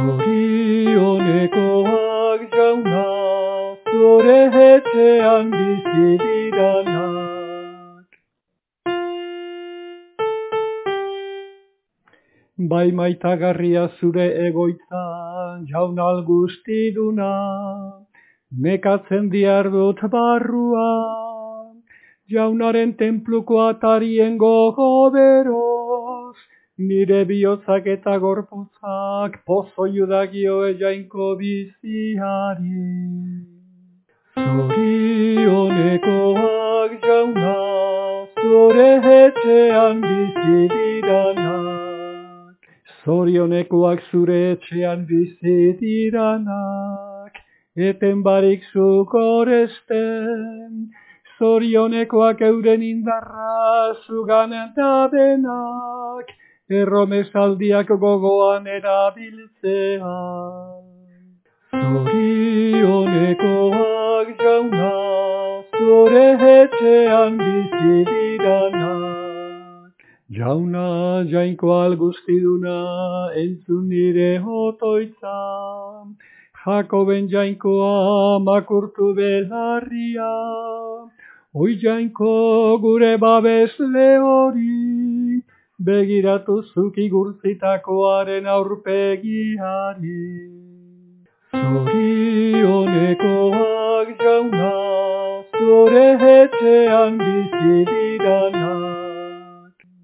Zorionekoak jauna, zore hetxean bizi diranak. Bai maitagarria zure egoitza, jaunal guztiduna, mekatzen diardut barrua, jaunaren templuko atarien gogo bero, nire bihotzak eta gorputzak pozo judagio ejainko biziari. Zorionekoak jauna, zure etxean bizidiranak. Zorionekoak zure etxean bizidiranak, eten barik zukoresten, zorionekoak euren indarra zugan eta denak, erromezaldiak gogoan erabiltzean. Zorionekoak jauna, zure etxean bizidiranak. Jauna jainko algustiduna, entzun nire hotoitza, Jakoben jainkoa makurtu belarria, Oi jainko gure babesle hori, begiratu zuki gurtzitakoaren aurpegiari. Zorionekoak jauna, zure etxean bizidiranak.